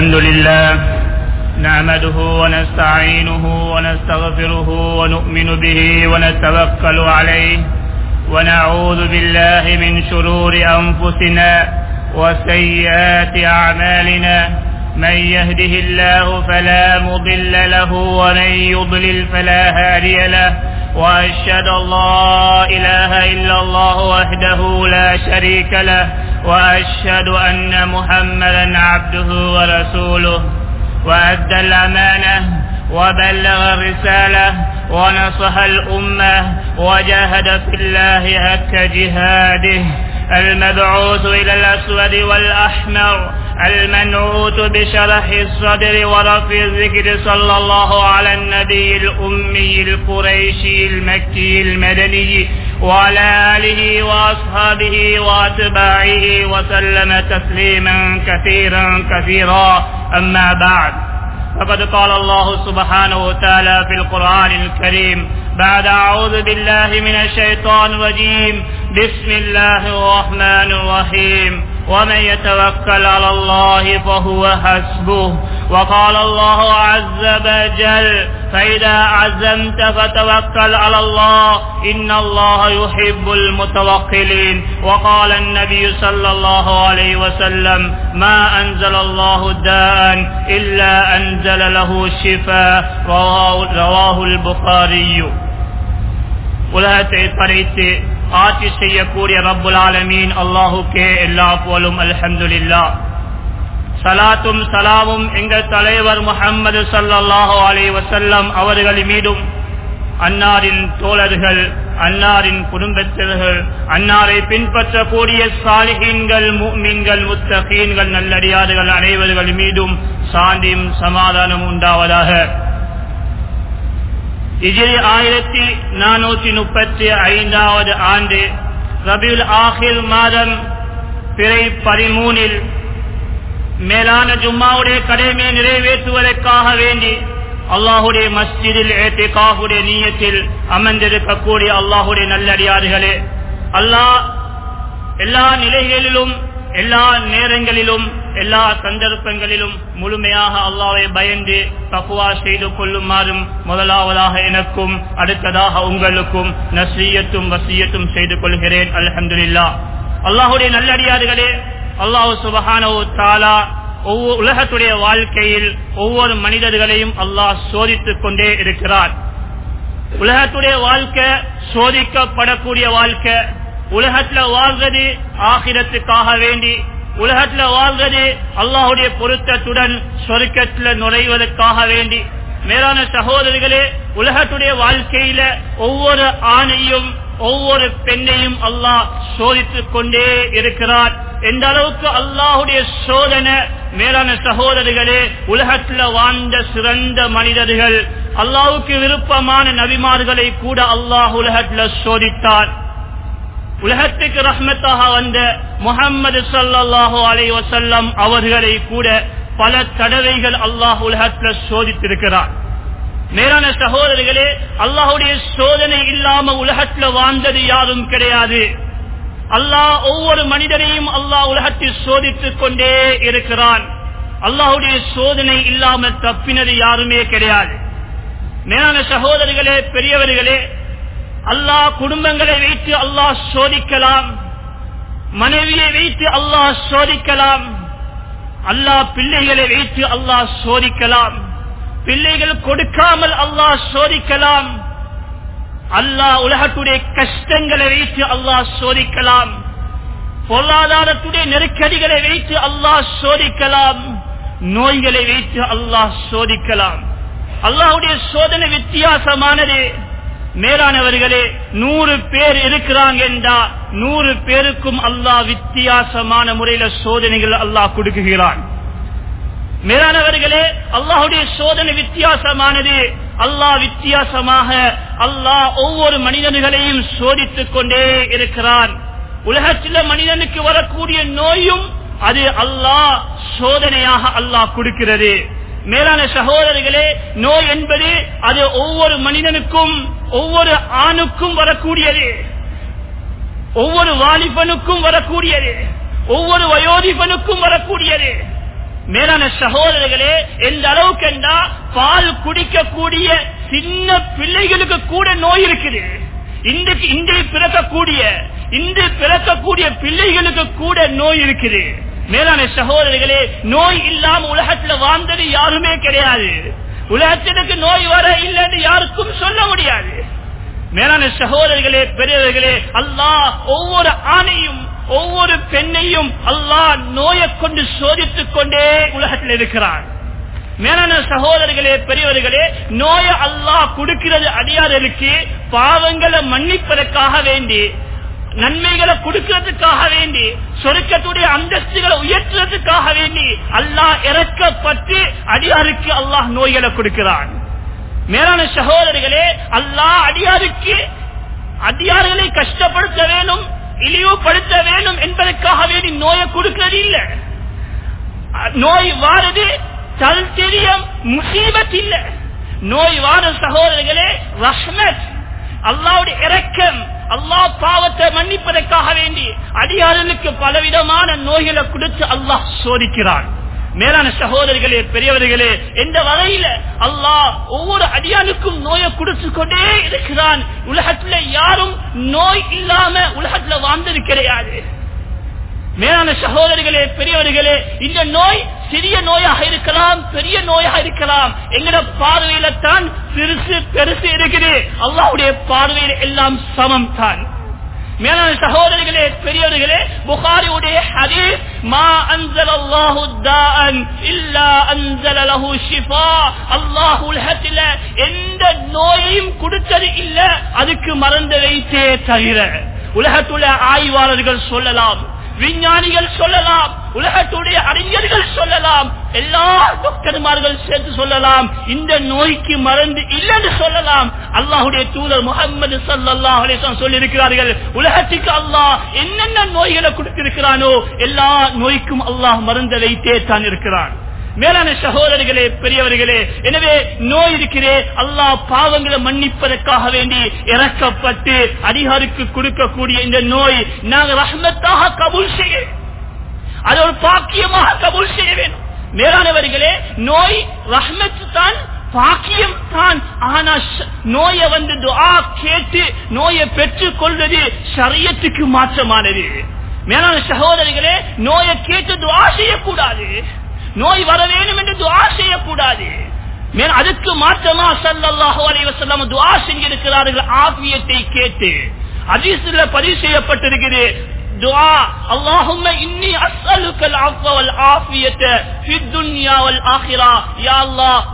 الحمد لله نعمده ونستعينه ونستغفره ونؤمن به ونتوكل عليه ونعوذ بالله من شرور أنفسنا وسيئات أعمالنا من يهده الله فلا مضل له ومن يضلل فلا هادي له وأشهد لا إله إلا الله وحده لا شريك له وأشهد أن محمدا عبده ورسوله. وأدى الأمانة وبلغ الرسالة ونصح الأمة وجاهد في الله هك جهاده. المبعوث إلى الأسود والأحمر المنعوت بشرح الصدر ورفع الذكر صلى الله على النبي الأمي القريشي المكي المدني وعلى آله وأصحابه وأتباعه وسلم تسليما كثيرا كثيرا. أما بعد فقد قال الله سبحانه وتعالى في القرآن الكريم بعد أعوذ بالله من الشيطان الرجيم. بسم الله الرحمن الرحيم. ومن يتوكل على الله فهو حسبه. وقال الله عز وجل فإذا عزمت فتوكل على الله إن الله يحب المتوكلين. وقال النبي صلى الله عليه وسلم ما أنزل الله داء إلا أنزل له شفاء رواه, رواه البخاري. ولها تعيد ஆட்சி செய்யக்கூடிய ரப்புல் ஆலமீன் அல்லாஹுக்கே எல்லா போலும் அல்ஹம்துலில்லா சலாத்தும் சலாவும் எங்கள் தலைவர் முகம்மது சல்லாஹு அலி வசல்லம் அவர்கள் மீதும் அன்னாரின் தோழர்கள் அன்னாரின் குடும்பத்தினர்கள் அன்னாரை பின்பற்றக்கூடிய சாலிகீன்கள் மீன்கள் முத்தகீன்கள் நல்லடியார்கள் அனைவர்கள் மீதும் சாந்தியும் சமாதானம் உண்டாவதாக. இஜிரி ஆயிரத்தி நானூற்றி முப்பத்தி ஐந்தாவது ஆண்டு ரபியுல் ஆஹிர் மாதம் பிறை பதிமூனில் மேலான ஜும்மாவுடைய கடமையை நிறைவேற்றுவதற்காக வேண்டி அல்லாஹுடைய மஸ்ஜிதில் ஏத்திகாஹுடைய நீயத்தில் அமர்ந்திருக்கக்கூடிய அல்லாஹுடைய நல்லடியார்களே அல்லாஹ் எல்லா நிலைகளிலும் எல்லா நேரங்களிலும் எல்லா சந்தர்ப்பங்களிலும் முழுமையாக அல்லாவை பயந்து தப்புவா செய்து கொள்ளுமாறும் முதலாவதாக எனக்கும் அடுத்ததாக உங்களுக்கும் நசீயத்தும் வசியத்தும் செய்து கொள்கிறேன் அலமதுல்லா அல்லாஹுடைய நல்லடியார்களே அல்லாஹு சுபஹானோ தாலா ஒவ்வொரு உலகத்துடைய வாழ்க்கையில் ஒவ்வொரு மனிதர்களையும் அல்லாஹ் சோதித்துக் கொண்டே இருக்கிறார் உலகத்துடைய வாழ்க்கை சோதிக்கப்படக்கூடிய வாழ்க்கை உலகத்துல வாழ்வது ஆகிரத்துக்காக வேண்டி உலகத்துல வாழ்றது அல்லாஹுடைய பொருத்தத்துடன் சொருக்கத்துல நுழைவதற்காக வேண்டி. மேலான சகோதரிகளே உலகத்துடைய வாழ்க்கையில ஒவ்வொரு ஆணையும் ஒவ்வொரு பெண்ணையும் அல்லாஹ் சோதித்துக் கொண்டே இருக்கிறார். எந்த அளவுக்கு அல்லாஹுடைய சோதனை மேலான சகோதரிகளே உலகத்துல வாழ்ந்த சிறந்த மனிதர்கள் அல்லாவுக்கு விருப்பமான நபிமார்களை கூட அல்லாஹ் உலகத்துல சோதித்தார். உலகத்துக்கு ரஹ்மத்தாக வந்த முகம்மது சல்லாஹூ அலை வசல்லம் அவர்களை கூட பல தடவைகள் அல்லாஹ் உலகத்தில் சோதித்திருக்கிறார். மேலான சகோதரர்களே அல்லாஹுடைய சோதனை இல்லாம உலகத்தில் வாழ்ந்தது யாரும் கிடையாது. அல்லாஹ் ஒவ்வொரு மனிதனையும் அல்லாஹ் உலகத்தில் சோதித்துக் கொண்டே இருக்கிறான். அல்லாஹுடைய சோதனை இல்லாம தப்பினது யாருமே கிடையாது. மேலான சகோதரிகளே பெரியவர்களே அல்லாஹ் குடும்பங்களை வைத்து அல்லாஹ் சோதிக்கலாம். மனைவியை வைத்து அல்லாஹ் சோதிக்கலாம். அல்லாஹ் பிள்ளைகளை வைத்து அல்லாஹ் சோதிக்கலாம். பிள்ளைகள் கொடுக்காமல் அல்லாஹ் சோதிக்கலாம். அல்லாஹ் உலகத்துடைய கஷ்டங்களை வைத்து அல்லாஹ் சோதிக்கலாம். பொருளாதாரத்துடைய நெருக்கடிகளை வைத்து அல்லாஹ் சோதிக்கலாம். நோய்களை வைத்து அல்லாஹ் சோதிக்கலாம். அல்லாஹுடைய சோதனை வித்தியாசமானது. மேலானவர்களே நூறு பேர் இருக்கிறாங்க என்றா நூறு பேருக்கும் அல்லாஹ் வித்தியாசமான முறையில சோதனைகள் அல்லாஹ் கொடுக்குகிறான். மேலானவர்களே அல்லாஹுடைய சோதனை வித்தியாசமானது. அல்லாஹ் வித்தியாசமாக அல்லாஹ் ஒவ்வொரு மனிதர்களையும் சோதித்துக் கொண்டே இருக்கிறான். உலகத்தில் மனிதனுக்கு வரக்கூடிய நோயும் அது அல்லாஹ் சோதனையாக அல்லாஹ் கொடுக்கிறது. மேலான சகோதரர்களே நோய் என்பது அது ஒவ்வொரு மனிதனுக்கும் ஒவ்வொரு ஆணுக்கும் வரக்கூடியது. ஒவ்வொரு வாலிபனுக்கும் வரக்கூடியது. ஒவ்வொரு வயோதிபனுக்கும் வரக்கூடியது. மேலான சகோதரர்களே எந்த அளவுக்கு என்றா பால் குடிக்கக்கூடிய சின்ன பிள்ளைகளுக்கு கூட நோய் இருக்குது. இன்றைக்கு இன்றைய பிறக்கக்கூடிய இன்று பிறக்கக்கூடிய பிள்ளைகளுக்கு கூட நோய் இருக்குது. மேலான சகோதரர்களே நோய் இல்லாம உலகத்துல வாழ்ந்தது யாருமே கிடையாது. உலகத்திற்கு நோய் வர இல்லைன்னு யாருக்கும் சொல்ல முடியாது. மேலான சகோதரர்களே பெரியவர்களே அல்லாஹ் ஒவ்வொரு ஆணையும் ஒவ்வொரு பெண்ணையும் அல்லாஹ் நோயை கொண்டு சோதித்துக் கொண்டே உலகத்தில் இருக்கிறான். மேலான சகோதரர்களே பெரியவர்களே நோய அல்லாஹ் கொடுக்கிறது அடியார்களுக்கு பாவங்களை மன்னிப்பதற்காக வேண்டி நன்மைகளை கொடுக்கிறதுக்காக வேண்டி சொருக்கத்துடைய அந்தஸ்துகளை உயர்த்துறதுக்காக வேண்டி அல்லாஹ் இறக்கப்பட்டு அடியாருக்கு அல்லாஹ் நோய்களை கொடுக்கிறான். மேலான சகோதரர்களே அல்லாஹ் அடியாருக்கு அடியார்களை கஷ்டப்படுத்த வேணும் இழிவுபடுத்த வேணும் என்பதற்காக வேண்டி நோயை கொடுக்கிறது இல்லை. நோய் வாரது தல்தெரியம் முசீபத் இல்ல நோய் வார சகோதரர்களே ரஹ்மத் அல்லாவுடைய இறக்கம் அல்லாஹ் பாவத்தை மன்னிப்பதற்காக வேண்டி அடியாரனுக்கு பலவிதமான நோய்களை கொடுத்து அல்லாஹ் சோதிக்கிறான் மேலான சகோதரிகளே பெரியவர்களே எந்த வகையில அல்லாஹ் ஒவ்வொரு அடியானுக்கும் நோயை குடிச்சு கொண்டே இருக்கிறான் உலகத்துல யாரும் நோய் இல்லாம உலகத்துல வாழ்ந்தது கிடையாது மேலான சகோதரிகளே பெரியவர்களே இந்த நோய் சிறிய நோயாக இருக்கலாம் பெரிய நோயாக இருக்கலாம். எங்கட பார்வையில தான் சிறுசு பெருசு இருக்குது. அல்லாவுடைய பார்வையில் எல்லாம் சமம் தான் மேலான சகோதரிகளே பெரியவர்களே புகாரியுடைய ஹதீஸ் மா அன்சல் அல்லாஹு தாஅன் இல்லா லஹு ஷிஃபா. அல்லாஹ் உலகத்தில எந்த நோயையும் கொடுத்தது இல்ல அதுக்கு மறந்து வைத்தே தவிர. உலகத்துல ஆய்வாளர்கள் சொல்லலாம் விஞ்ஞானிகள் சொல்லலாம் உலகத்துடைய அறிஞர்கள் சொல்லலாம். எல்லா டாக்டர்மார்கள் சேர்த்து சொல்லலாம். இந்த நோய்க்கு மருந்து இல்லைன்னு சொல்லலாம். அல்லாஹுடைய தூதர் முகமது சல்லாஹ் சொல்லியிருக்கிறார்கள் உலகத்துக்கு அல்லாஹ் என்னென்ன நோய்களை கொடுத்திருக்கிறானோ எல்லா நோய்க்கும் அல்லாஹ் மருந்து வைத்தே தான் இருக்கிறான். மேலான சகோதரர்களே பெரியவர்களே எனவே நோய் இருக்கிறே அல்லாஹ் பாவங்களை மன்னிப்பதற்காக வேண்டி இறக்கப்பட்டு அதிகாரிக்கு கொடுக்கக்கூடிய இந்த நோய் நாங்கள் ரஹ்மத்தாக கபூல் செய்ய அது ஒரு பாக்கியமாக கபூல் செய்ய வேண்டும் மேலானவர்களே நோய் ரஹ்மத் தான் பாக்கியம் தான். ஆனா நோயை வந்து துஆ கேட்டு நோயை பெற்றுக் கொள்வது சரியத்துக்கு மாற்றமானது. மேலான சகோதரிகளே நோயை கேட்டு துவா செய்யக்கூடாது. நோய் வர வேண்டும் என்று துவா செய்யக்கூடாது. மேல அதுக்கு மாற்றமா சல்லாஹூ அலைவசல்லம் துவா செஞ்சிருக்கிறார்கள் ஆபியத்தை கேட்டு. அதிசல பதிவு செய்யப்பட்டிருக்கிறது துஆ அல்லாஹும்ம இன்னி அஸ்அலுக்கல் அஃவ வல்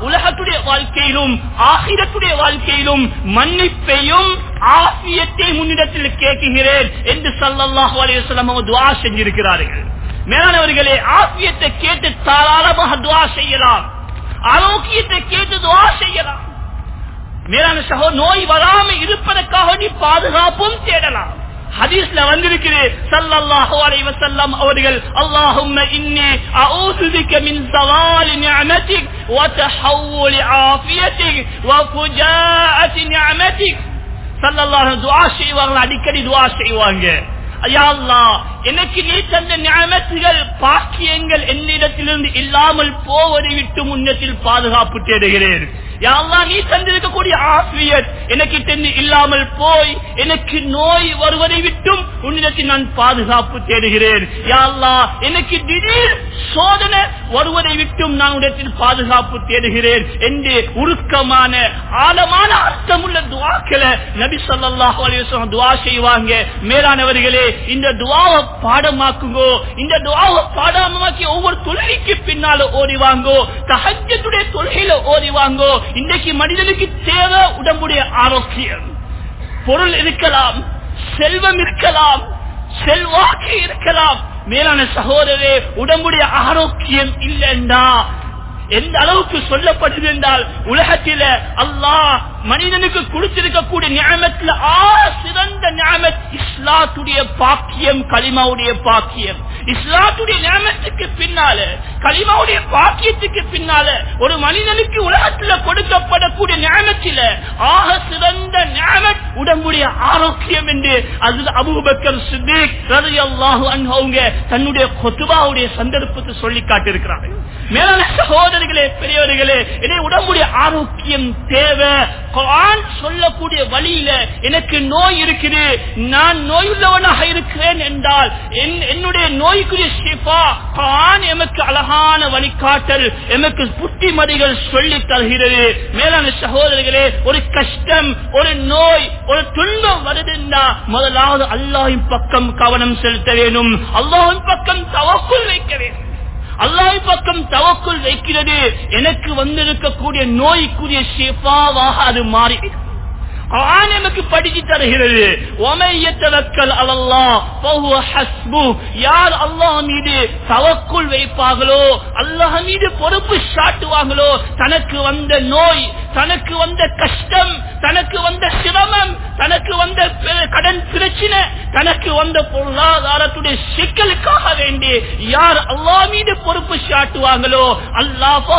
உலகத்துடைய வாழ்க்கையிலும் ஆখিরাத்துடைய வாழ்க்கையிலும் மன்னிப்பையும் ஆஃபியத்தை முன்னிடத்தில் கேட்கிறேன் என்று ஸல்லல்லாஹு அலைஹி வஸல்லம் துஆ செஞ்சிருக்கிறார்கள். மேலானவர்களே ஆசியத்தை கேட்டு தாராளமாக துவா செய்யலாம். ஆரோக்கியத்தை கேட்டு துவா செய்யலாம். மேலான சகோ நோய் வராமல் இருப்பதற்காக நீ பாதுகாப்பும் தேடலாம். ஹதீஸ்ல வந்திருக்கிறேன் சல்லல்லாஹு அலைஹி வஸல்லம் அவர்கள் அல்லாஹும்ம இன்னி அஊது பிக மின் ஸவாலி நிஅமதிக் வ தஹவ்வுலி ஆஃபியதிக் வ ஃபுஜாஅத்தி நிஅமதிக் சல்லல்லாஹு துஆ செய்வாங்க அடிக்கடி துஆ செய்வாங்க எனக்கு நீ தந்த ஞாபகத்துகள் பாக்கியங்கள் என்னிடத்திலிருந்து இல்லாமல் போவதை விட்டு முன்னத்தில் பாதுகாப்பு தேடுகிறேன் யாழ்லா நீ தந்திருக்கக்கூடிய ஆசிரியர் எனக்கு தென்னு இல்லாமல் போய் எனக்கு நோய் வருவதை விட்டும் உன்னிடத்தில் நான் பாதுகாப்பு தேடுகிறேன். யாழ்லா எனக்கு திடீர் சோதனை வருவதை விட்டும் நான் உடத்தில் பாதுகாப்பு தேடுகிறேன். என்று உருக்கமான ஆழமான அர்த்தமுள்ள துவாக்களை நபி சொல்லாஹ் துவா செய்வாங்க. மேலானவர்களே இந்த துவாவை பாடமாக்குங்கோ. இந்த துவாவை பாடமாக்கி ஒவ்வொரு தொழிலுக்கு பின்னால ஓடிவாங்கோ தகஜத்துடைய தொழுகையில ஓடிவாங்கோ இன்றைக்கு மனிதனுக்கு தேவை உடம்புடைய ஆரோக்கியம். பொருள் இருக்கலாம் செல்வம் இருக்கலாம் செல்வாக்கு இருக்கலாம். மேலான சகோதரே உடம்புடைய ஆரோக்கியம் இல்லைண்டா எந்த அளவுக்கு சொல்லப்படுது என்றால் உலகத்தில அல்லாஹ் மனிதனுக்கு கொடுத்திருக்கக்கூடிய ஞாபகத்தில் ஆ சிறந்த ஞாபகம் இஸ்லாத்துடைய பாக்கியம் களிமாவுடைய பாக்கியம். இஸ்லாத்துடைய நியமத்துக்கு பின்னால களிமாவுடைய பாக்கியத்துக்கு பின்னால ஒரு மனிதனுக்கு உலகத்துல கொடுக்கப்படக்கூடிய நியமத்தில ஆக சிறந்த நியமத் உடம்புடைய ஆரோக்கியம் என்று அது அபுபக்கர் சித்திக் ரலியல்லாஹு அன்ஹு அவங்க தன்னுடைய கொத்துபாவுடைய சந்தர்ப்பத்தை சொல்லி காட்டியிருக்கிறார்கள் மேலான சகோதரிகளே பெரியவர்களே இதை உடம்புடைய ஆரோக்கியம் தேவை. சொல்லக்கூடிய வழியில எனக்கு நோய் இருக்குது நான் நோயுள்ளவனாக இருக்கிறேன் என்றால் என்- என்னுடைய தாய்க்குரிய ஷிஃபா குர்ஆன் எமக்கு அழகான வழிகாட்டல் எமக்கு புத்திமதிகள் சொல்லி தருகிறது. மேலான சகோதரர்களே ஒரு கஷ்டம் ஒரு நோய் ஒரு துன்பம் வருதுன்னா முதலாவது அல்லாஹின் பக்கம் கவனம் செலுத்த வேண்டும். அல்லாஹின் பக்கம் தவக்குள் வைக்க வேண்டும். அல்லாஹ் பக்கம் தவக்குள் வைக்கிறது. எனக்கு வந்திருக்கக்கூடிய நோய்க்குரிய ஷிஃபாவாக அது மாறிவிடும். நமக்கு படிச்சு தருகிறது. யார் அல்லாஹ் மீது தவக்குள் வைப்பார்களோ அல்லாஹ் மீது பொறுப்பு சாட்டுவாங்களோ தனக்கு வந்த நோய் தனக்கு வந்த கஷ்டம் தனக்கு வந்த சிரமம் தனக்கு வந்த கடன் பிரச்சனை தனக்கு வந்த பொருளாதாரத்துடைய சிக்கலுக்காக வேண்டி யார் அல்லா மீது பொறுப்பு சாட்டுவாங்களோ அல்லாஹ்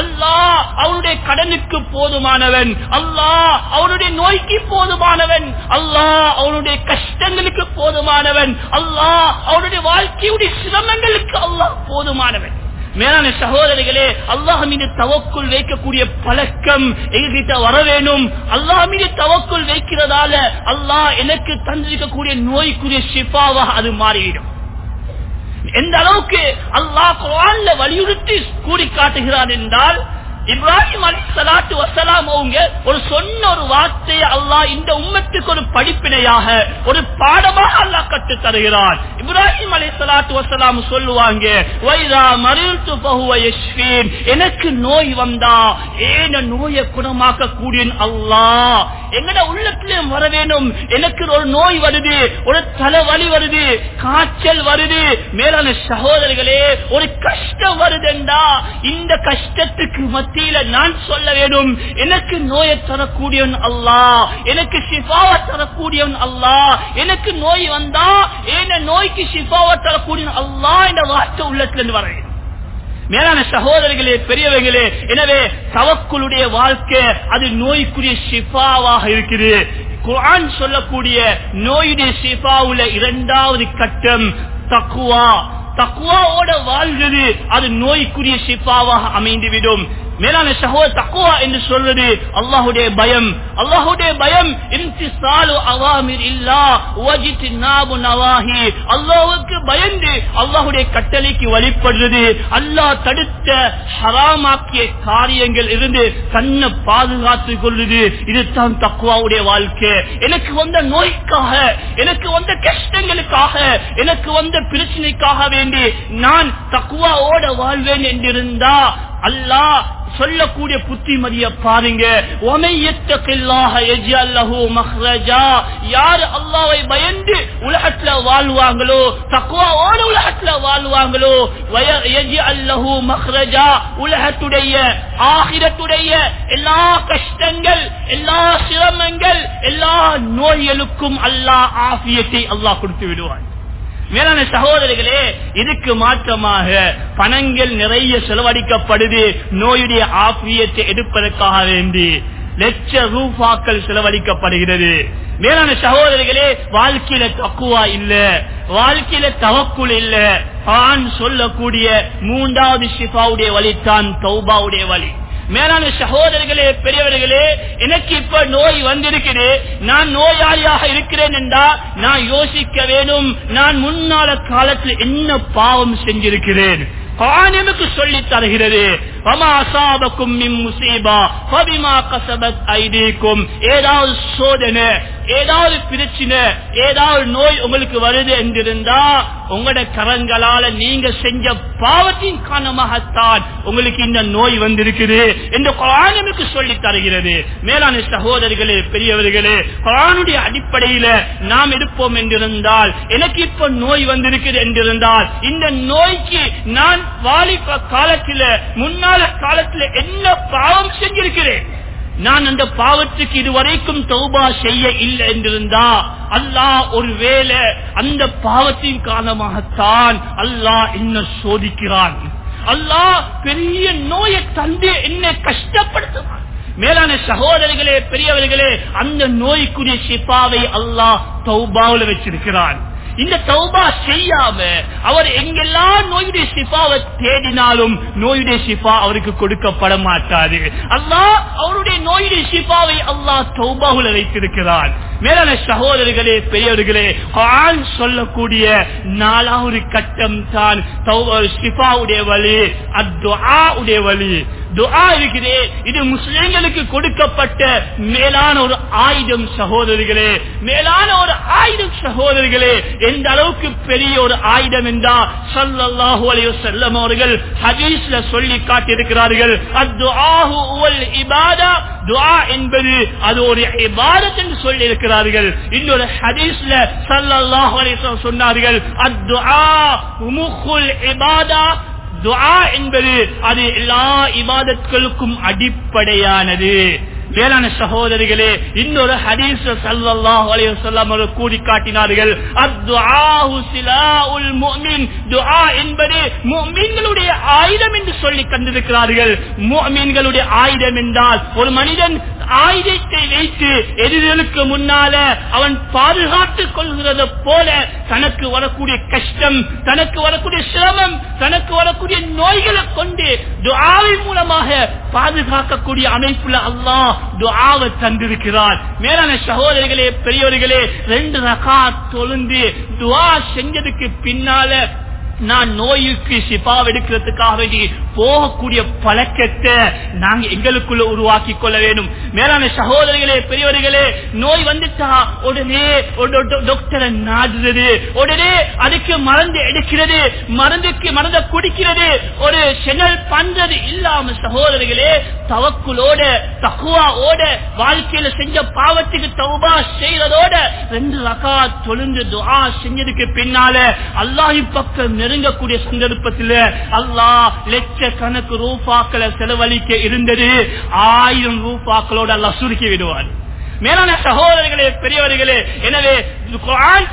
அல்லாஹ் அவருடைய கடனுக்கு போதுமானவன். அல்லாஹ் அவனுடைய நோய்க்கு போதுமானவன். அல்லாஹ் அவனுடைய கஷ்டங்களுக்கு போதுமானவன். அல்லாஹ் அவனுடைய வாழ்க்கையுடைய சிரமங்களுக்கு அல்லாஹ் போதுமானவன். மேலான சகோதரிகளே அல்லாஹ் மீது தவக்குள் வைக்கக்கூடிய பழக்கம் எங்ககிட்ட வர வேணும்? அல்லாஹ் மீது தவக்குள் வைக்கிறதால அல்லாஹ் எனக்கு தந்திருக்கக்கூடிய நோய்க்குரிய ஷிஃபாவாக அது மாறிவிடும். எந்த அளவுக்கு அல்லாஹ் வலியுறுத்தி கூறி காட்டுகிறான் என்றால் இப்ராஹிம் அலி சலாத்து வசலாம் அவங்க ஒரு சொன்ன ஒரு வார்த்தையை அல்லாஹ் இந்த உம்மத்துக்கு ஒரு படிப்பினையாக ஒரு பாடமாக அல்லாஹ் கற்று தருகிறான். இப்ராஹிம் அலி சலாத்து வசலாம் சொல்லுவாங்க எனக்கு நோய் வந்தா ஏன நோயை குணமாக்க கூடிய அல்லாஹ். எங்கட உள்ளத்திலும் வர வேணும். எனக்கு ஒரு நோய் வருது ஒரு தலைவலி வருது காய்ச்சல் வருது. மேலான சகோதரிகளே ஒரு கஷ்டம் வருதுண்டா. இந்த கஷ்டத்துக்கு மத்தியில நான் சொல்ல வேண்டும் எனக்கு நோயை தரக்கூடியவன் அல்லா எனக்கு சிபாவை தரக்கூடியவன் அல்லா எனக்கு நோய் வந்தா என்ன நோய்க்கு சிபாவை தரக்கூடியவன் அல்லா என்ற வார்த்தை உள்ளத்திலிருந்து வர வேண்டும். மேலான சகோதரிகளே பெரியவர்களே எனவே தவக்குளுடைய வாழ்க்கை அது நோய்க்குரிய சிபாவாக இருக்குது. குரான் சொல்லக்கூடிய நோயுடைய ஷிஃபாவுல இரண்டாவது கட்டம் தக்குவா தக்குவாவோட வாழ்வது அது நோய்க்குரிய ஷிஃபாவாக அமைந்துவிடும். மேலான சகோ தக்குவா என்று சொல்றது அல்லாஹுடைய பயம். அல்லாஹுடைய பயம் இம்திசாலு அவாமிர் இல்லா நவாஹி. பயந்து அல்லாஹுடைய கட்டளைக்கு வழிபடுறது அல்லாஹ் தடுத்த ஹராமாக்கிய காரியங்கள் இருந்து தன்னை பாதுகாத்துக் கொள்வது இதுதான் தக்குவாவுடைய வாழ்க்கை. எனக்கு வந்த நோய்க்காக எனக்கு வந்த கஷ்டங்களுக்காக எனக்கு வந்த பிரச்சனைக்காக வேண்டி நான் தக்குவாவோட வாழ்வேன் என்றிருந்தா அல்லாஹ் சொல்லக்கூடிய புத்திமதிய பாருங்க. ஒமையத்தக்கில்லாஹ எஜ்அல்லஹு மஹ்ரஜா. யார் அல்லாஹ்வை பயந்து உலகத்துல வாழ்வாங்களோ தக்வாவோட உலகத்துல வாழ்வாங்களோ வய எஜ்அல்லஹு மஹ்ரஜா. உலகத்துடைய ஆகிரத்துடைய எல்லா கஷ்டங்கள் எல்லா சிரமங்கள் எல்லா நோய்களுக்கும் அல்லாஹ் ஆஃபியத்தை அல்லாஹ் கொடுத்து விடுவான். மேலான சகோதரிகளே இதுக்கு மாற்றமாக பணங்கள் நிறைய செலவழிக்கப்படுது. நோயுடைய ஆபியத்தை எடுப்பதற்காக வேண்டி லட்ச ரூபாக்கள் செலவழிக்கப்படுகிறது. மேலான சகோதரிகளே வாழ்க்கையில தக்குவா இல்ல. வாழ்க்கையில தவக்குள் இல்ல. ஆண் சொல்லக்கூடிய மூன்றாவது ஷிஃபாவுடைய வழிதான் தௌபாவுடைய வழி. மேலான சகோதரர்களே பெரியவர்களே எனக்கு இப்ப நோய் வந்திருக்குது. நான் நோயாளியாக இருக்கிறேன் என்றா நான் யோசிக்க வேணும். நான் முன்னால காலத்தில் என்ன பாவம் செஞ்சிருக்கிறேன்? காணியமுக்கு சொல்லி தருகிறது. ஏதாவது சோதனை ஏதாவது பிரச்சனை ஏதாவது நோய் உங்களுக்கு வருது என்றிருந்தா உங்களோட கரங்களால நீங்க செஞ்ச பாவத்தின் காரணமாகத்தான் உங்களுக்கு இந்த நோய் வந்திருக்குது என்று குரானுக்கு சொல்லி தருகிறது. மேலான சகோதரிகளே பெரியவர்களே குரானுடைய அடிப்படையில நாம் எடுப்போம் என்றிருந்தால் எனக்கு இப்ப நோய் வந்திருக்குது என்றிருந்தால் இந்த நோய்க்கு நான் வாலிப காலத்தில முன்னால காலத்துல என்ன பாவம் செஞ்சிருக்கிறேன்? நான் அந்த பாவத்துக்கு இதுவரைக்கும் தௌபா செய்ய இல்லை என்றிருந்தா அல்லாஹ் ஒருவேளை அந்த பாவத்தின் காரணமாகத்தான் அல்லாஹ் என்ன சோதிக்கிறான். அல்லாஹ் பெரிய நோயை தந்து என்ன கஷ்டப்படுத்துவான். மேலான சகோதரிகளே பெரியவர்களே அந்த நோய்க்குரிய சிப்பாவை அல்லாஹ் தௌபாவில் வச்சிருக்கிறான். இந்த தௌபா செய்யாம அவர் எங்கெல்லாம் நோயுடைய ஷிஃபாவை தேடினாலும் நோயுடைய ஷிஃபா அவருக்கு கொடுக்கப்பட மாட்டாது. அல்லாஹ் அவருடைய நோயுடைய ஷிஃபாவை அல்லாஹ் தௌபாவுல வைத்திருக்கிறார் மேலான சகோதரர்களே பெரியவர்களே குர்ஆன் சொல்லக்கூடிய நாலாவது கட்டம் தான் ஷிஃபாவுடைய வழி அத்துஆ உடைய வழி. துஆ இருக்கிறே இது முஸ்லிம்களுக்கு கொடுக்கப்பட்ட மேலான ஒரு ஆயுதம் சகோதரிகளே மேலான ஒரு ஆயுதம் சகோதரிகளே எந்த அளவுக்கு பெரிய ஒரு ஆயுதம் என்றா சல்லல்லாஹு அலைஹி வஸல்லம் அவர்கள் ஹதீஸ்ல சொல்லி காட்டியிருக்கிறார்கள். அத்துஆஹு என்பது அது ஒரு இபாதத் என்று சொல்லி இருக்கிறார்கள் இன்னொரு ஹதீஸ்ல சல்லல்லாஹு அலைஹி வஸல்லம் சொன்னார்கள் அத்துஆ முகுல் இபாதா. துஆ என்பது அது எல்லா இபாதத்களுக்கும் அடிப்படையானது. வேளாண் சகோதரிகளே இன்னொரு ஹதீஸ் சல்லாஹ் அலையம் அவர்கள் கூறி காட்டினார்கள் என்பது ஆயுதம் என்று சொல்லி கண்டிருக்கிறார்கள். ஆயுதம் என்றால் ஒரு மனிதன் ஆயுதத்தை வைத்து எதிர்களுக்கு முன்னால அவன் பாதுகாத்துக் கொள்கிறது போல தனக்கு வரக்கூடிய கஷ்டம் தனக்கு வரக்கூடிய சிரமம் தனக்கு வரக்கூடிய நோய்களை கொண்டு துஆவின் மூலமாக பாதுகாக்கக்கூடிய அமைப்புல அல்லாஹ் துஆவை தந்திருக்கிறார். மேலான சகோதரிகளே பெரியவர்களே ரெண்டு ரகா தொழுந்து துஆ செஞ்சதுக்கு பின்னால நான் நோய்க்கு சிபா எடுக்கிறதுக்காக வேண்டி போகக்கூடிய பழக்கத்தை நாங்க எங்களுக்குள்ள உருவாக்கி கொள்ள வேண்டும். மேலான சகோதரிகளே பெரியவர்களே நோய் வந்துட்டா உடனே டாக்டரை நாடுறது உடனே அதுக்கு மருந்து எடுக்கிறது மருந்துக்கு மருந்த குடிக்கிறது ஒரு செனல் பண்றது இல்லாம சகோதரிகளே தவக்குலோட தக்குவாவோட வாழ்க்கையில செஞ்ச பாவத்துக்கு தௌபா செய்யறதோட ரெண்டு ரகா தொழுந்து துவா செஞ்சதுக்கு பின்னால அல்லாஹி பக்கம் நெருங்கக்கூடிய சந்தர்ப்பத்தில் அல்லாஹ் லட்ச கணக்கு ரூபாக்களை செலவழிக்க இருந்தது. ஆயிரம் ரூபாக்களோட அல்லாஹ் சுருக்கி விடுவார் மேலான சகோதரர்களே பெரியவர்களே எனவே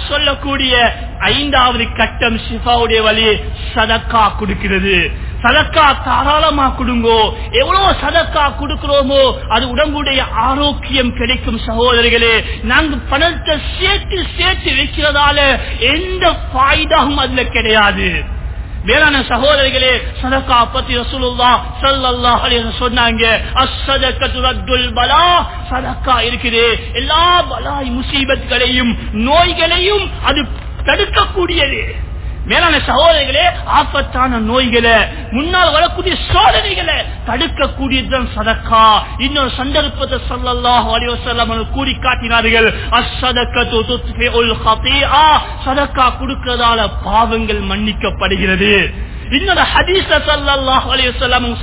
சொல்லக்கூடிய ஐந்தாவது கட்டம் ஷிஃபாவுடைய வழி சதக்கா கொடுக்கிறது. சதக்கா தாராளமா கொடுங்கோ. எவ்வளவு சதக்கா கொடுக்கிறோமோ அது உடம்புடைய ஆரோக்கியம் கிடைக்கும் சகோதரிகளே. நாங்க பணத்தை சேர்த்து சேர்த்து வைக்கிறதால எந்த பாய்தாகவும் அதுல கிடையாது. வேளாண் சகோதரிகளே சதக்கா பத்தி ரசூலுல்லா ஸல்லல்லாஹு அலைஹி வஸல்லம் சொன்னாங்க அஸ்ஸதகத்து ரத்துல் பலா சதக்கா இருக்குது. எல்லா பலாய் முசீபத்களையும் நோய்களையும் அது தடுக்கக்கூடியது. மேலான சகோதரிகளே ஆபத்தான நோய்களை முன்னால் வரக்கூடிய சோதனைகளை தடுக்கக்கூடியதுதான் சதக்கா. இன்னொரு சந்தர்ப்பத்தை சொல்லல்லாஹு அலைஹி கூறி காட்டினார்கள் அஸ்ஸதகத்து சதக்கா கொடுக்கிறதால பாவங்கள் மன்னிக்கப்படுகிறது. இன்னொரு ஹதீஸ ஸல்லல்லாஹு அலைஹி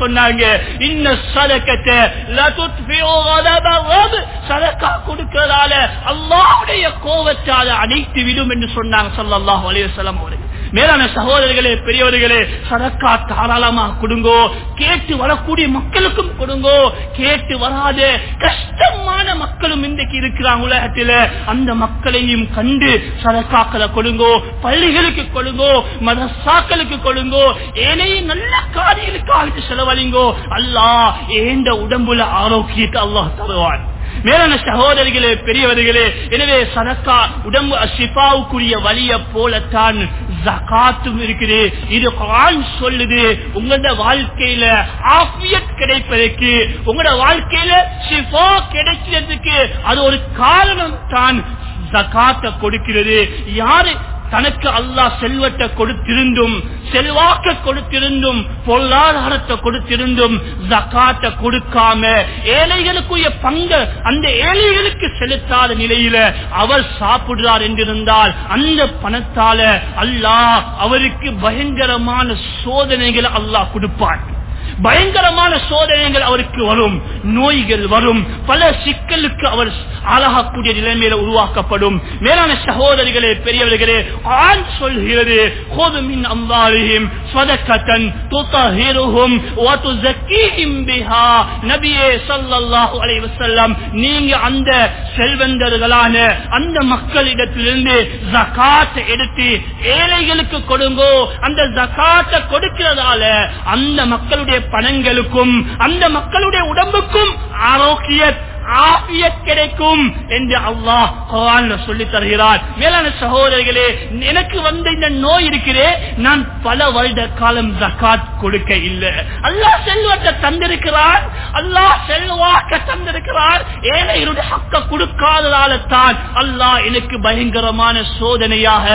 சொன்னாங்க. இன்ன ஸதகத லா துத்ஃபிஉ கதப ரப் சதகா கொடுக்கிறதால அல்லாஹ்வுடைய கோபத்தை அணைத்து விடும் என்று சொன்னாங்க ஸல்லல்லாஹு அலைஹி அவர்கள். மேலான சகோதரர்களே பெரியவர்களே சரக்கா தாராளமா கொடுங்கோ. கேட்டு வரக்கூடிய மக்களுக்கும் கொடுங்கோ. கேட்டு வராத கஷ்டமான மக்களும் இன்றைக்கு இருக்கிறாங்க உலகத்தில. அந்த மக்களையும் கண்டு சரக்காக்களை கொடுங்கோ. பள்ளிகளுக்கு கொடுங்கோ. மதசாக்களுக்கு கொடுங்கோ. ஏனைய நல்ல காரியங்களுக்காக செலவழிங்கோ. அல்லாஹ் ஏண்ட உடம்புல ஆரோக்கியத்தை அல்லாஹ் தருவான். மேலான சகோதரிகளே பெரியவர்களே எனவே சதக்கா உடம்பு ஷிஃபாவுக்குரிய வழிய போலத்தான் ஜகாத்தும் இருக்குது. இது குரான் சொல்லுது உங்களோட வாழ்க்கையில ஆஃபியத் கிடைப்பதற்கு உங்களோட வாழ்க்கையில சிபா கிடைக்கிறதுக்கு அது ஒரு காரணம் தான் ஜகாத்தை கொடுக்கிறது. யாரு தனக்கு அல்லாஹ் செல்வத்தை கொடுத்திருந்தும் செல்வாக்க கொடுத்திருந்தும் பொருளாதாரத்தை கொடுத்திருந்தும் ஜக்காத்தை கொடுக்காம ஏழைகளுக்குரிய பங்கு அந்த ஏழைகளுக்கு செலுத்தாத நிலையில அவர் சாப்பிடுறார் என்றிருந்தால் அந்த பணத்தால அல்லாஹ் அவருக்கு பயங்கரமான சோதனைகளை அல்லாஹ் கொடுப்பார் பயங்கரமான சோதனைகள் அவருக்கு வரும் நோய்கள் வரும் பல சிக்கலுக்கு அவர் ஆளாகக்கூடிய நிலைமையில உருவாக்கப்படும். மேலான சகோதரிகளே பெரியவர்களே ஆண் சொல்கிறது கோதுமின் அம்பாரியும் துத்தஹிருஹும் பிஹா. நபியே ஸல்லல்லாஹு அலைஹி வஸல்லம் நீங்க அந்த செல்வந்தர்களான அந்த மக்களிடத்திலிருந்து ஜகாத் எடுத்து ஏழைகளுக்கு கொடுங்கோ அந்த ஜகாத்தை கொடுக்கிறதால அந்த மக்களுடைய பணங்களுக்கும் அந்த மக்களுடைய உடம்புக்கும் ஆரோக்கிய ஆபியத் கிடைக்கும் என்று அல்லாஹ் சொல்லி தருகிறார். மேலான சகோதரர்களே எனக்கு வந்த இந்த நோய் இருக்கிறே நான் பல வருட காலம் ஜகாத் கொடுக்க இல்லை. அல்லாஹ் செல்வத்தை தந்திருக்கிறார் அல்லாஹ் செல்வாக்க தந்திருக்கிறார் ஏழைகளுடைய ஹக்க கொடுக்காததால தான் அல்லாஹ் எனக்கு பயங்கரமான சோதனையாக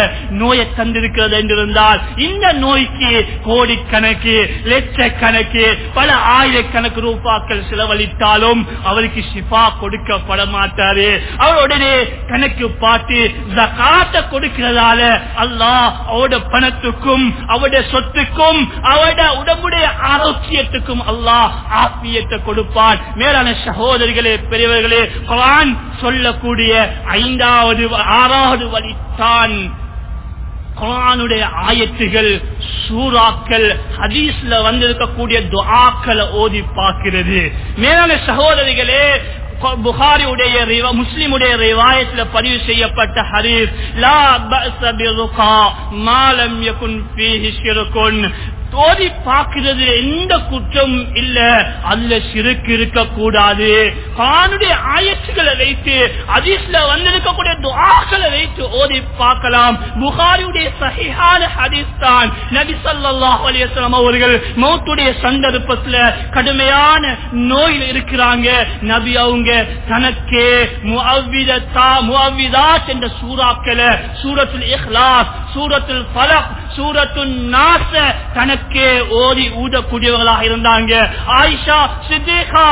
நோயை தந்திருக்கிறது என்றிருந்தால் இந்த நோய்க்கு கோடிக்கணக்கு லட்சக்கணக்கு பல ஆயிரக்கணக்கு ரூபாக்கள் செலவழித்தாலும் அவருக்கு சிபா ஷிஃபா கொடுக்கப்பட மாட்டாரு அவர் உடனே கணக்கு பார்த்து ஜகாத்த கொடுக்கிறதால அல்லாஹ் அவட பணத்துக்கும் அவட சொத்துக்கும் அவட உடம்புடைய ஆரோக்கியத்துக்கும் அல்லாஹ் ஆப்பியத்தை கொடுப்பான். மேலான சகோதரிகளே பெரியவர்களே குரான் சொல்லக்கூடிய ஐந்தாவது ஆறாவது வழித்தான் குரானுடைய ஆயத்துகள் சூறாக்கள் ஹதீஸ்ல வந்திருக்கக்கூடிய துஆக்களை ஓதி பார்க்கிறது. மேலான சகோதரிகளே புகாரியுடைய ரிவா- முஸ்லிமுடைய ரிவாயத்தில் பதிவு செய்யப்பட்ட ஹரீஸ் லா பஅஸ பிருகா மா லம் யகுன் ஃபீஹி ஷிர்குன் ஓதி பார்க்கிறது எந்த குற்றம் இல்ல. அதுல சிறுக்கு இருக்க கூடாது கானுடைய ஆயிற்சிகளை வைத்து அதிஸ்ல வந்திருக்கக்கூடிய துவாக்களை வைத்து ஓதி பார்க்கலாம் புகாரியுடைய சஹிஹான ஹதீஸ் தான். நபி சல்லாஹ் அலிஸ்லாம் அவர்கள் மௌத்துடைய சந்தர்ப்பத்துல கடுமையான நோயில் இருக்கிறாங்க. நபி அவங்க தனக்கே முஅவ்விதத்தா முஅவ்விதாத் என்ற சூறாக்களை சூரத்தில் இஹ்லாஸ் சூரத்தில் ஃபலக் சூரத்து நாச தனக்கே ஓதி ஊதக்கூடியவர்களாக இருந்தாங்க. ஆயிஷா சித்திகா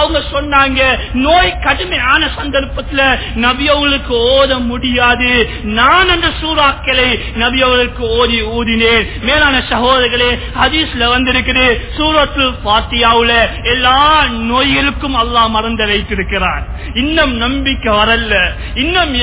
அவங்க சொன்னாங்க நோய் கடுமையான சந்தர்ப்பத்துல நபி அவங்களுக்கு ஓத முடியாது. நான் அந்த சூறாக்களை நபி அவர்களுக்கு ஓதி ஊதினேன். மேலான சகோதரர்களே ஹதீஸ்ல வந்திருக்குது சூரத்து பாத்தியாவுல எல்லா நோய்களுக்கும் அல்லாஹ் மறந்து வைத்திருக்கிறார் இன்னும் நம்பிக்கை வரல இன்னும்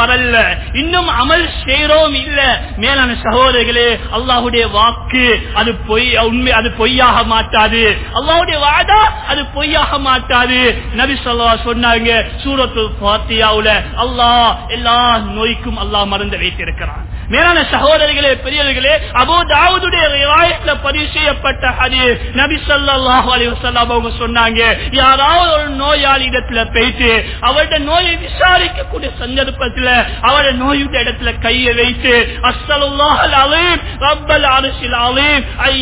வரல இன்னும் அமல் செய்யறோம் இல்ல. மேலான சகோதரர்களே அல்லாஹுடைய வாக்கு அது பொய் உண்மை அது பொய்யாக மாட்டாது. அல்லாஹுடைய வாதா அது பொய்யாக மாட்டாது. நபி சொல்லா சொன்னாங்க சூரத்து பாத்தியாவுல அல்லாஹ் எல்லா நோய்க்கும் அல்லாஹ் மறந்து வைத்திருக்கிறான் மேலான சகோதரிகளே பெரியவர்களே அபோ தாவூதுடைய ரிவாயத்ல பதிவு செய்யப்பட்ட ஹதீஸ் நபி ஸல்லல்லாஹு அலி வசல்லாம் அவங்க சொன்னாங்க யாராவது ஒரு நோயாளி இடத்துல போயிட்டு அவருடைய நோயை விசாரிக்கக்கூடிய சந்தர்ப்பத்துல அவருடைய நோயுடைய இடத்துல கையை வைத்து அசலுல்லாஹ் அலீம் ரப்பல் அலீம் ஐ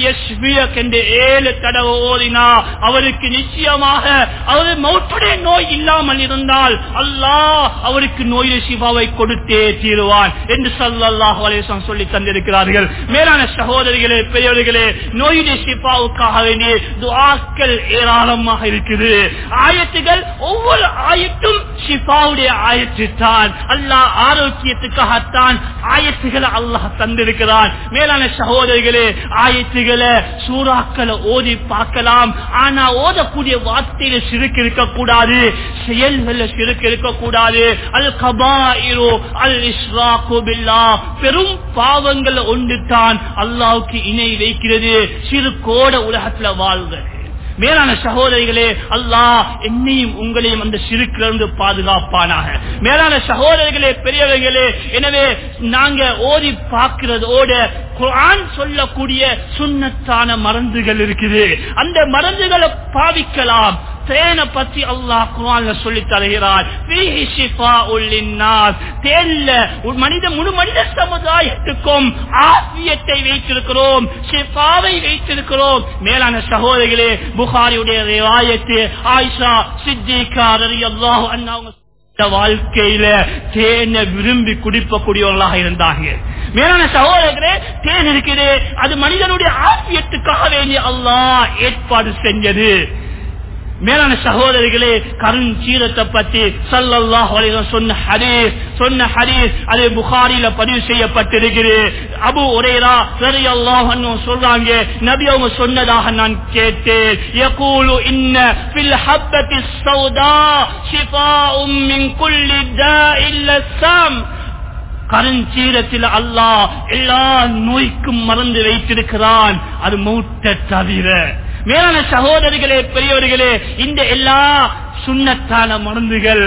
என்று ஏழு தடவை ஓதினா அவருக்கு நிச்சயமாக அவர் மௌத்துடைய நோய் இல்லாமல் இருந்தால் அல்லாஹ் அவருக்கு நோய் சிவாவை கொடுத்தே தீருவான் என்று சல்லல்லாஹு சொல்லி தந்திருக்கிறார்கள் மேலான சகோதரிகளே பெரியவர்களே நோயுடைய சிப்பாவுக்காக வேண்டிய துவாக்கள் ஏராளமாக இருக்குது ஆயத்துகள் ஒவ்வொரு ஆயத்தும் ஷிஃபாவுடைய ஆயத்து தான் அல்லாஹ் ஆரோக்கியத்துக்காகத்தான் ஆயத்துகளை அல்லாஹ் தந்திருக்கிறான். மேலான சகோதரிகளே ஆயத்துகளை சூறாக்களை ஓதி பார்க்கலாம். ஆனா ஓதக்கூடிய வார்த்தையில சிறுக்கு இருக்கக்கூடாது. செயல்கள்ல சிறுக்கு இருக்கக்கூடாது. அல் கபாயிரோ அல் இஸ்ராக்கு பில்லா பெரும் பாவங்கள் ஒன்று தான் அல்லாவுக்கு இணை வைக்கிறது. சிறு கோட உலகத்துல வாழ்வது. மேலான சகோதரிகளே அல்லாஹ் என்னையும் உங்களையும் அந்த சிறுக்கிலிருந்து பாதுகாப்பானாக. மேலான சகோதரிகளே பெரியவர்களே எனவே நாங்க ஓதி பார்க்கிறதோட குரான் சொல்லக்கூடிய சுண்ணத்தான மருந்துகள் இருக்குது. அந்த மருந்துகளை பாவிக்கலாம். தேனை பத்தி அல்லாஹ் குர்ஆன்ல சொல்லி தருகிறார் தேன்ல மனித முழு மனித சமுதாயத்துக்கும் ஆஃபியத்தை வைத்திருக்கிறோம். ஷிஃபாவை வைத்திருக்கிறோம். மேலான சகோதரிகளே புகாரியுடைய ரிவாயத்து ஆயிஷா சித்திகா ரலியல்லாஹு அன்ஹா அவங்க வாழ்க்கையில தேனை விரும்பி குடிப்பக்கூடியவர்களாக இருந்தார்கள். மேலான சகோதரர்களே தேன் இருக்குது. அது மனிதனுடைய ஆசியத்துக்காக வேண்டிய அல்லாஹ் ஏற்பாடு செஞ்சது. மேலான சகோதரிகளே கருஞ்சீரத்தை பத்தி சல்லல்லாஹு அலைஹி சொன்ன ஹரீஸ் சொன்ன ஹரீஸ் அது புகாரில பதிவு செய்யப்பட்டிருக்கிறது. அபு உரைரா சரி அல்லாஹ் சொல்றாங்க நபி அவங்க சொன்னதாக நான் கேட்டேன். கருஞ்சீரத்தில் அல்லாஹ் எல்லா நோய்க்கும் மறந்து வைத்திருக்கிறான். அது மூட்டை தவிர. மேலான சகோதரிகளே பெரியவர்களே இந்த எல்லா சுண்ணத்தான மருந்துகள்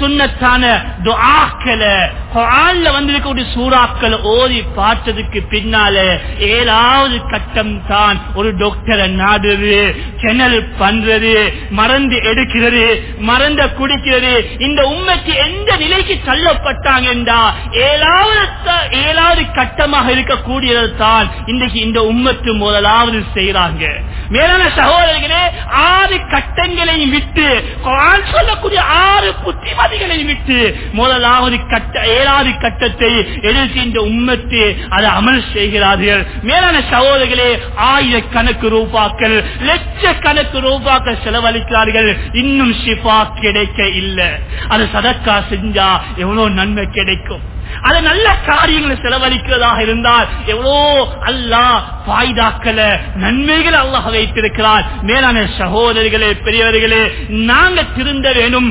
சுண்ணத்தான துஆக்களை குரான்ல வந்திருக்கக்கூடிய சூறாக்களை ஓதி பார்த்ததுக்கு பின்னால ஏழாவது கட்டம் தான் ஒரு டாக்டரை நாடுறது செனல் பண்றது மறந்து எடுக்கிறது மறந்த குடிக்கிறது. இந்த உண்மைக்கு எந்த நிலைக்கு தள்ளப்பட்டாங்கன்றா ஏழாவது ஏழாவது கட்டமாக இருக்கக்கூடியது தான் இன்றைக்கு இந்த உம்மத்து முதலாவது செய்யறாங்க மேலான சகோதரர்களே ஆறு கட்டங்களையும் விட்டு சொல்லக்கூடிய ஆறு புத்திமதிகளையும் விட்டு முதலாவது கட்ட ஏழாவது கட்டத்தை எடுத்து இந்த உம்மத்து அதை அமல் செய்கிறார்கள். மேலான சகோதரர்களே ஆயிரக்கணக்கு ரூபாக்கள் லட்சக்கணக்கு ரூபாக்கள் செலவழிக்கிறார்கள். இன்னும் ஷிஃபா கிடைக்க இல்லை. அது சதக்கா செஞ்சா எவ்வளவு நன்மை கிடைக்கும். அது நல்ல காரியங்களை செலவழிக்கிறதாக இருந்தால் எவ்வளோ அல்லா பாய்தாக்களை நன்மைகள் அல்லாஹ் வைத்திருக்கிறார். மேலான சகோதரிகளே பெரியவர்களே நாங்க திருந்த வேணும்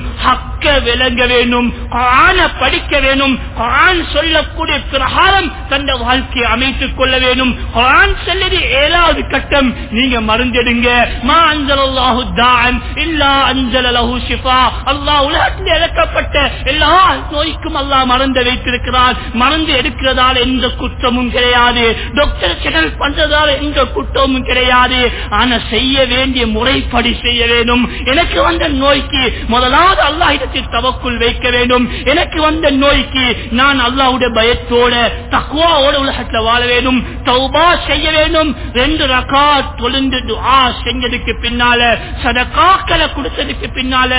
ஹக்க விளங்க வேண்டும் குர்ஆன படிக்க வேண்டும் குர்ஆன் சொல்லக்கூடிய பிரகாரம் தந்த வாழ்க்கையை அமைத்துக் கொள்ள வேண்டும். குர்ஆன் சொல்லுது ஏழாவது கட்டம். நீங்க மறந்துடுங்க. மா அஞ்சலாஹு தான் இல்லா அன்சல லஹு ஷிஃபா. அல்லாஹ் உலகத்தில் இழக்கப்பட்ட எல்லா நோய்க்கும் அல்லாஹ் மருந்து வைத்திருக்கிறார். மறந்து எடுக்கிறதால் எந்த குற்றமும் கிடையாது. டாக்டர் செனல் பண்றதால் எந்த குற்றமும் கிடையாது. ஆனா செய்ய வேண்டிய முறைப்படி செய்ய வேண்டும். எனக்கு வந்த நோய்க்கு முதலாவது அல்லாஹ் இடத்தில் தவக்குள் வைக்க வேண்டும். எனக்கு வந்த நோய்க்கு நான் அல்லாஹ்வுடைய பயத்தோட தக்குவாவோட உலகத்துல வாழ வேண்டும். தௌபா செய்ய வேண்டும். ரெண்டு ரகா தொழுந்து துஆ செஞ்சதுக்கு பின்னால சதகாக்களை கொடுத்ததுக்கு பின்னால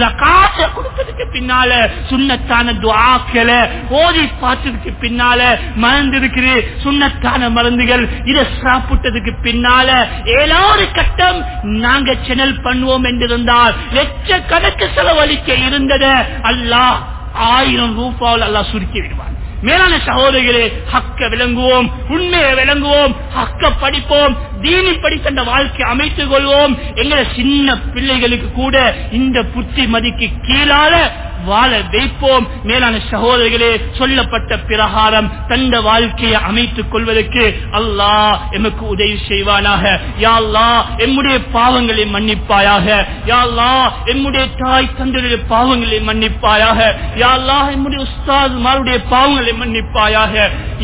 ஜகாத்தை கொடுத்ததுக்கு பின்னால சுண்ணத்தான துஆக்களை ஓதி பார்த்ததுக்கு பின்னால மறந்து சுண்ணத்தான மருந்துகள் இதை சாப்பிட்டதுக்கு பின்னால ஏழாவது கட்டம் நாங்க சென்னல் பண்ணுவோம் என்றிருந்தால் லட்சக்கணக்கு செலவழிக்க இருந்தது. அல்லாஹ் ஆயிரம் ரூபாவில் அல்லாஹ் சுருக்கி விடுவான். மேலான சகோதரிகளே ஹக்க விளங்குவோம் உண்மையை விளங்குவோம் ஹக்க படிப்போம் தீனி படித்த வாழ்க்கை அமைத்துக் கொள்வோம். எங்களை சின்ன பிள்ளைகளுக்கு கூட இந்த புத்தி மதிக்கு கீழால வாழ வைப்போம். மேலான சகோதரிகளே சொல்லப்பட்ட பிரகாரம் தந்த வாழ்க்கையை அமைத்துக் கொள்வதற்கு அல்லாஹ் எமக்கு உதவி செய்வானாக. யா எம்முடைய பாவங்களை மன்னிப்பாயாக. யா எம்முடைய தாய் தந்தையுடைய பாவங்களை மன்னிப்பாயாக. யா அல்லாஹ் எம்முடைய உஸ்தாத் மாருடைய பாவங்களை மன்னிப்பாயாக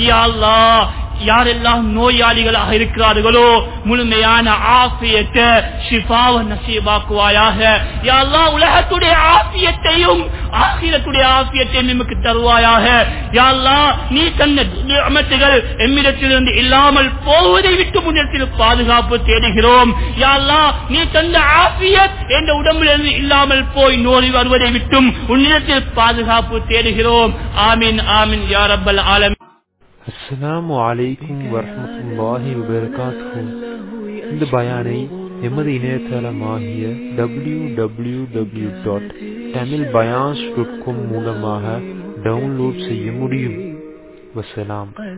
யா அல்லாஹ் யாரெல்லாம் நோயாளிகளாக இருக்கிறார்களோ முழுமையான ஆசியத்தை ஷிஃபாவ நசீபாக்குவாயாக. யாரெல்லாம் உலகத்துடைய ஆசியத்தையும் ஆகிரத்துடைய ஆபியத்தையும் நமக்கு தருவாயாக. யாரெல்லாம் நீ தன்ன நிஅமத்துகள் எம்மிடத்திலிருந்து இல்லாமல் போவதை விட்டு முன்னிடத்தில் பாதுகாப்பு தேடுகிறோம். யாரெல்லாம் நீ தந்த ஆசியத் என்ற உடம்பிலிருந்து இல்லாமல் போய் நோய் வருவதை விட்டும் உன்னிடத்தில் பாதுகாப்பு தேடுகிறோம். ஆமீன் ஆமீன் யாரப்பல் ஆலமி அஸ்ஸலாமு அலைக்கும் வரஹ்மத்துல்லாஹி வபரகாத்துஹு இந்த பயானை எமது இணையதளமாகிய W W W dot Tamil பயான்ஸ் dot com மூலமாக டவுன்லோட் செய்ய முடியும் வசலாம்